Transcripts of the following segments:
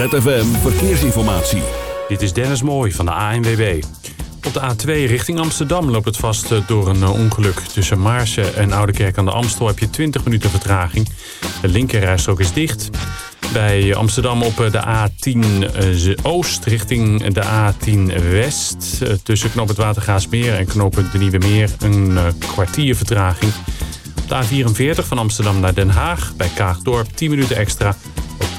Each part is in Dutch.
ZFM Verkeersinformatie. Dit is Dennis Mooij van de ANWB. Op de A2 richting Amsterdam loopt het vast eh, door een eh, ongeluk. Tussen Maarsen en Oudekerk aan de Amstel heb je 20 minuten vertraging. De linkerrijstrook is dicht. Bij Amsterdam op eh, de A10 Oost richting de A10 West. Tussen knoop het Watergaasmeer en knoop het de Nieuwe Meer een kwartier vertraging. Op de A44 van Amsterdam naar Den Haag bij Kaagdorp 10 minuten extra.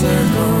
circle.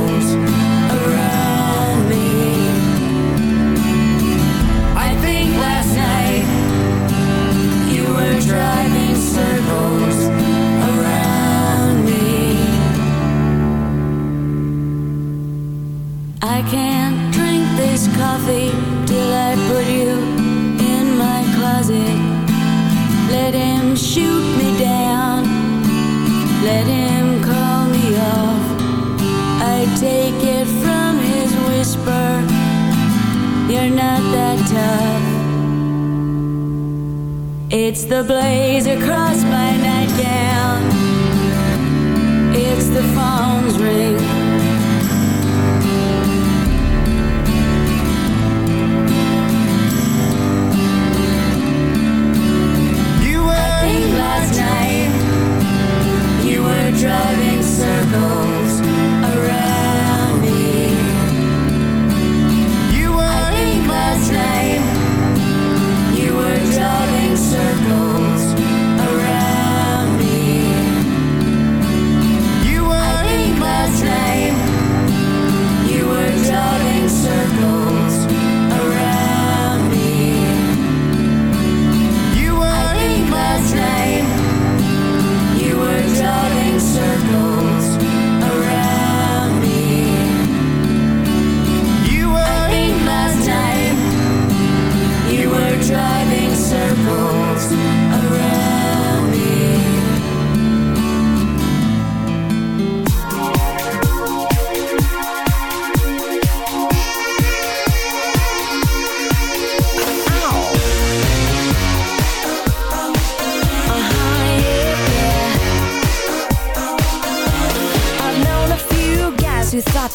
the blade.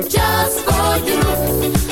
just for you.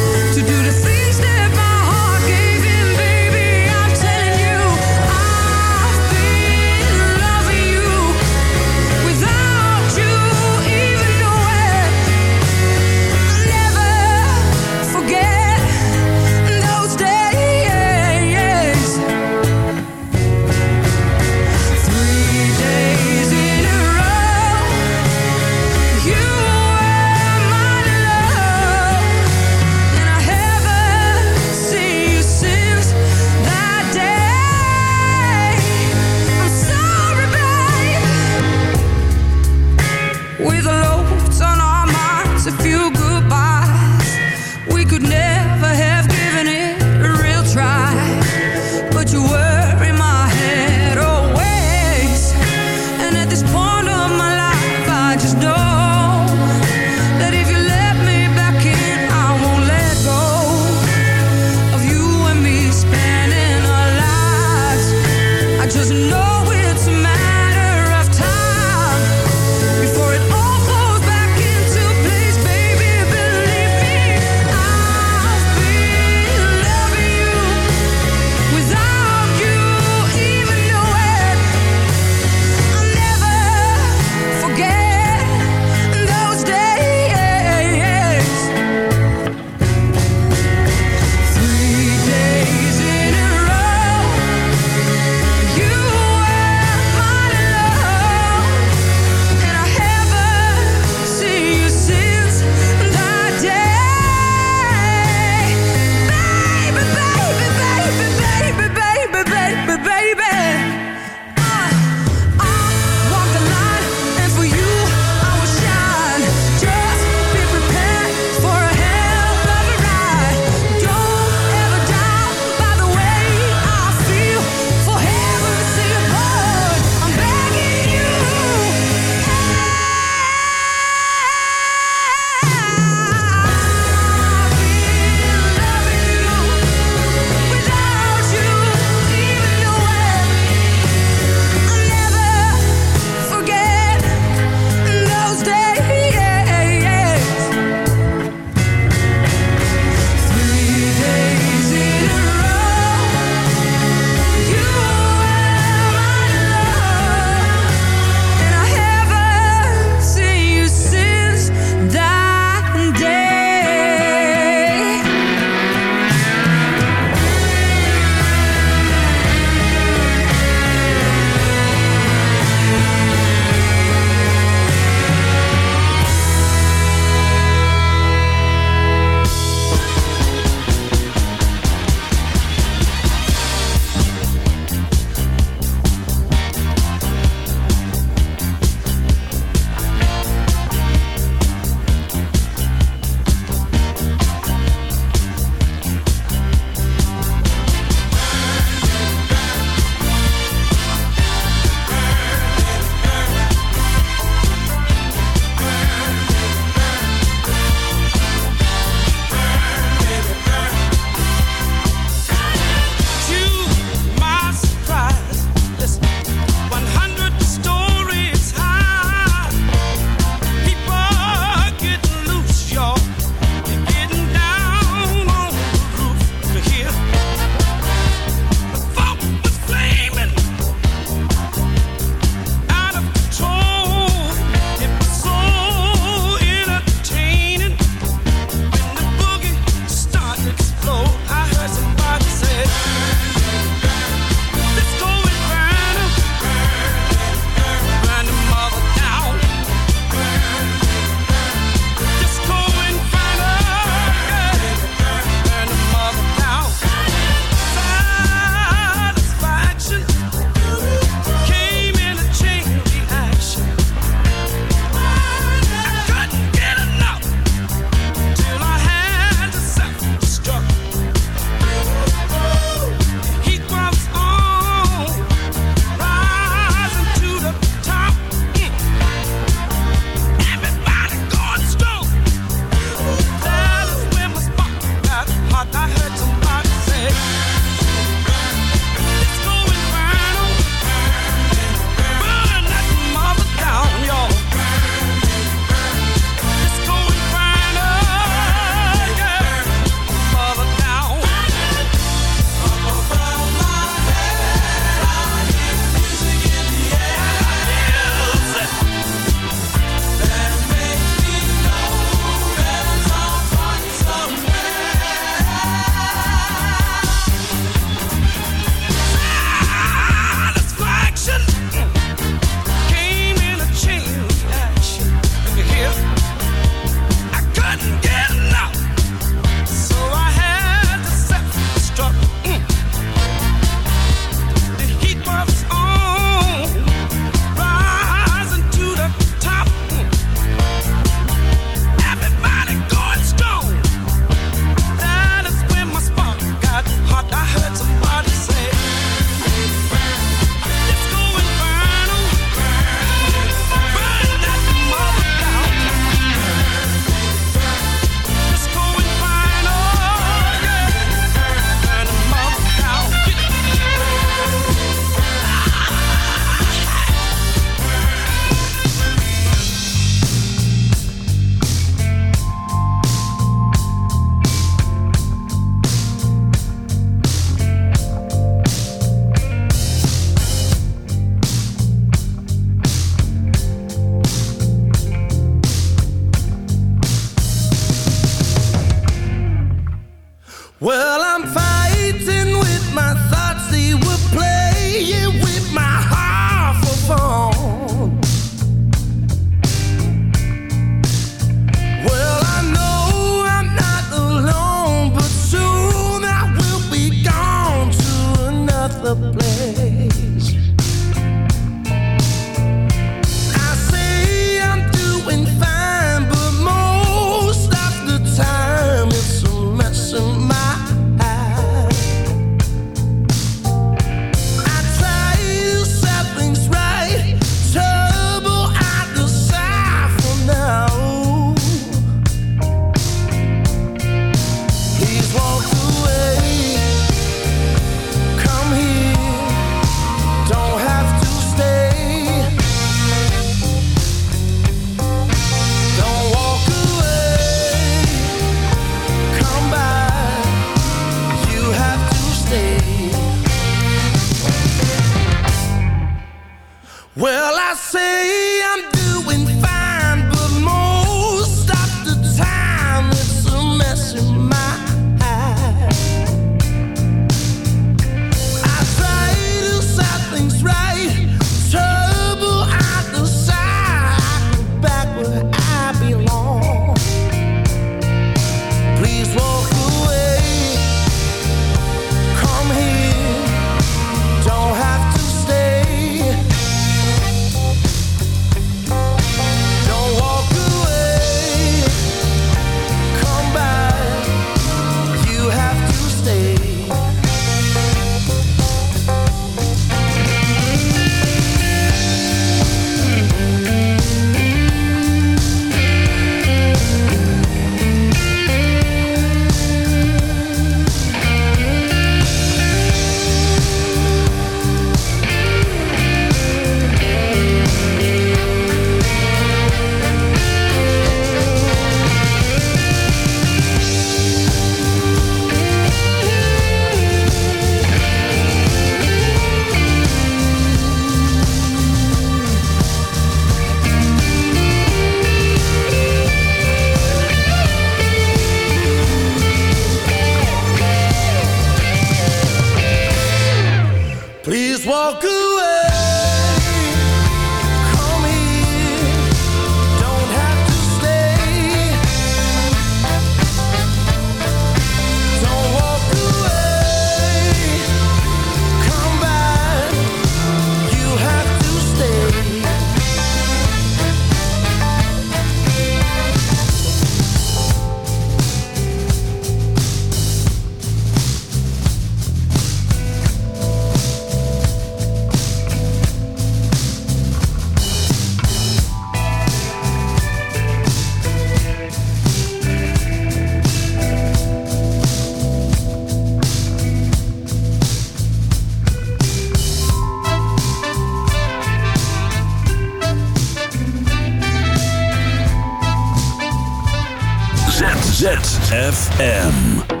ZZFM.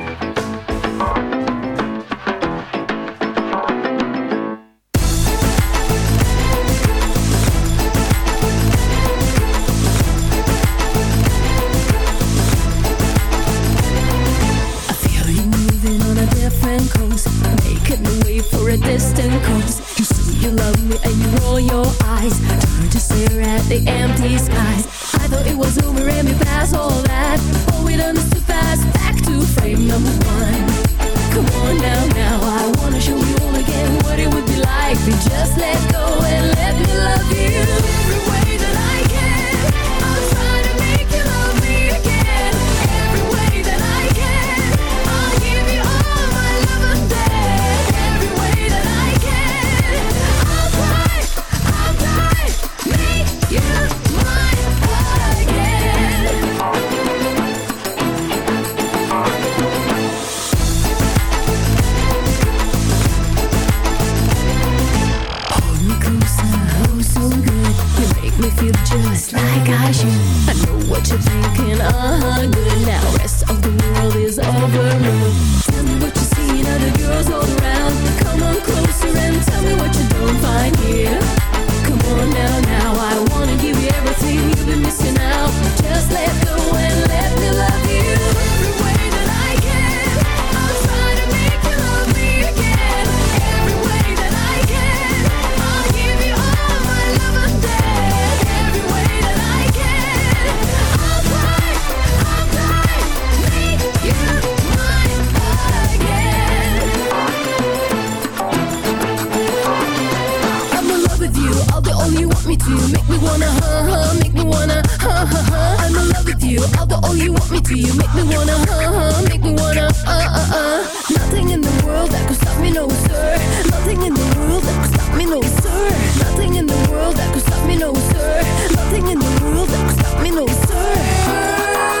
with you. Make me wanna huh huh, make me wanna huh huh huh. I'm in love with you, I'll do all you want me to. You make me wanna huh huh, make me wanna uh uh uh. Nothing in the world that could stop me, no sir. Nothing in the world that could stop me, no sir. Nothing in the world that could stop me, no sir. Nothing in the world that could stop me, no sir.